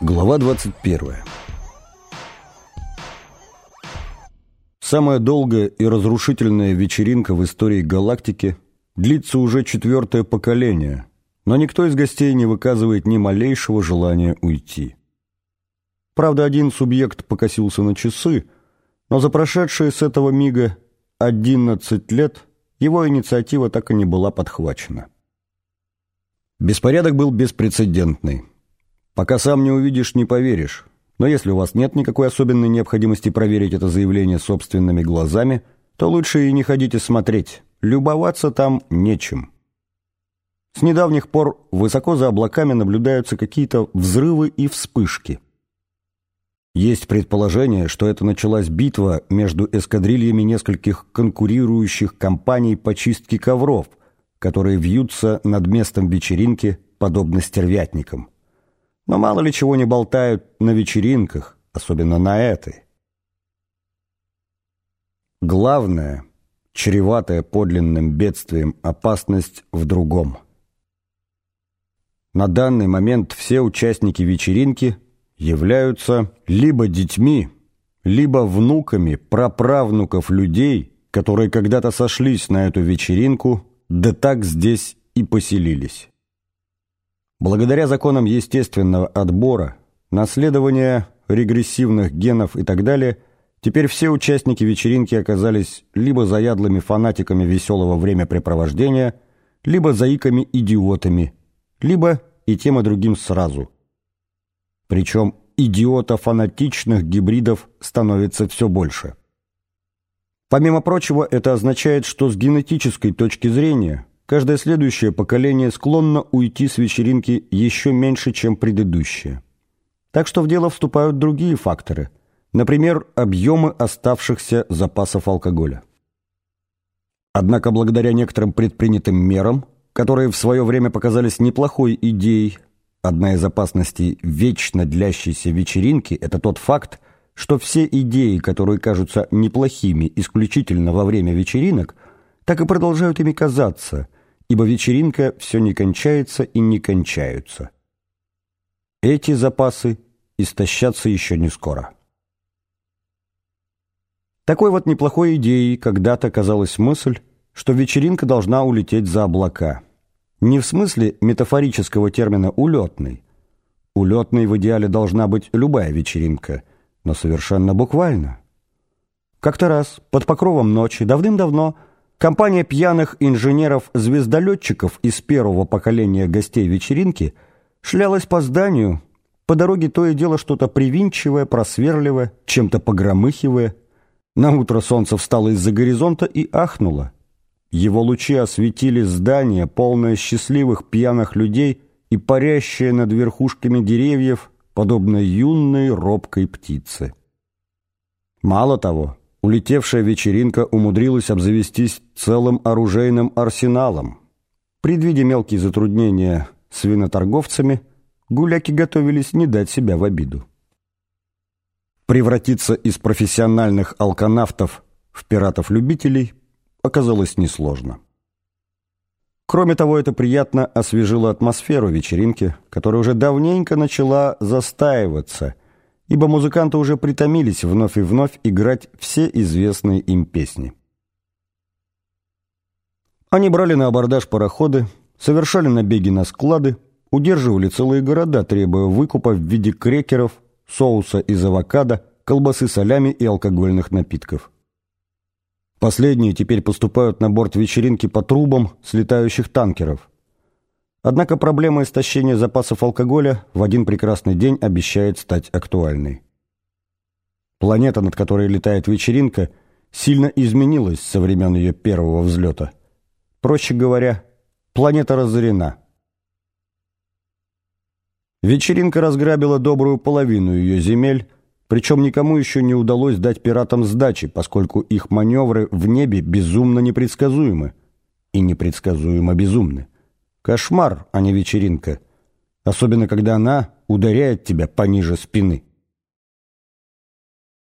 Глава 21 Самая долгая и разрушительная вечеринка в истории галактики длится уже четвертое поколение, но никто из гостей не выказывает ни малейшего желания уйти. Правда, один субъект покосился на часы, но за прошедшие с этого мига 11 лет его инициатива так и не была подхвачена. Беспорядок был беспрецедентный. Пока сам не увидишь, не поверишь. Но если у вас нет никакой особенной необходимости проверить это заявление собственными глазами, то лучше и не ходите смотреть. Любоваться там нечем. С недавних пор высоко за облаками наблюдаются какие-то взрывы и вспышки. Есть предположение, что это началась битва между эскадрильями нескольких конкурирующих компаний по чистке ковров, которые вьются над местом вечеринки, подобно стервятникам но мало ли чего не болтают на вечеринках, особенно на этой. Главное, чреватая подлинным бедствием опасность в другом. На данный момент все участники вечеринки являются либо детьми, либо внуками праправнуков людей, которые когда-то сошлись на эту вечеринку, да так здесь и поселились. Благодаря законам естественного отбора, наследования регрессивных генов и так далее, теперь все участники вечеринки оказались либо заядлыми фанатиками веселого времяпрепровождения, либо заиками-идиотами, либо и тем и другим сразу. Причем идиота-фанатичных гибридов становится все больше. Помимо прочего, это означает, что с генетической точки зрения каждое следующее поколение склонно уйти с вечеринки еще меньше, чем предыдущее. Так что в дело вступают другие факторы, например, объемы оставшихся запасов алкоголя. Однако благодаря некоторым предпринятым мерам, которые в свое время показались неплохой идеей, одна из опасностей вечно длящейся вечеринки – это тот факт, что все идеи, которые кажутся неплохими исключительно во время вечеринок, так и продолжают ими казаться – ибо вечеринка все не кончается и не кончаются. Эти запасы истощатся еще не скоро. Такой вот неплохой идеей когда-то казалась мысль, что вечеринка должна улететь за облака. Не в смысле метафорического термина «улетный». Улетной в идеале должна быть любая вечеринка, но совершенно буквально. Как-то раз, под покровом ночи, давным-давно, Компания пьяных инженеров-звездолетчиков из первого поколения гостей вечеринки шлялась по зданию, по дороге то и дело что-то привинчивая, просверливая, чем-то погромыхивая. На утро солнце встало из-за горизонта и ахнуло. Его лучи осветили здание, полное счастливых пьяных людей и парящее над верхушками деревьев, подобно юной робкой птице. Мало того, улетевшая вечеринка умудрилась обзавестись целым оружейным арсеналом. Предвидя мелкие затруднения с виноторговцами, гуляки готовились не дать себя в обиду. Превратиться из профессиональных алканавтов в пиратов-любителей оказалось несложно. Кроме того, это приятно освежило атмосферу вечеринки, которая уже давненько начала застаиваться – ибо музыканты уже притомились вновь и вновь играть все известные им песни. Они брали на абордаж пароходы, совершали набеги на склады, удерживали целые города, требуя выкупа в виде крекеров, соуса из авокадо, колбасы солями и алкогольных напитков. Последние теперь поступают на борт вечеринки по трубам слетающих танкеров. Однако проблема истощения запасов алкоголя в один прекрасный день обещает стать актуальной. Планета, над которой летает вечеринка, сильно изменилась со времен ее первого взлета. Проще говоря, планета разорена. Вечеринка разграбила добрую половину ее земель, Причем никому еще не удалось дать пиратам сдачи, поскольку их маневры в небе безумно непредсказуемы. И непредсказуемо безумны. Кошмар, а не вечеринка. Особенно, когда она ударяет тебя пониже спины.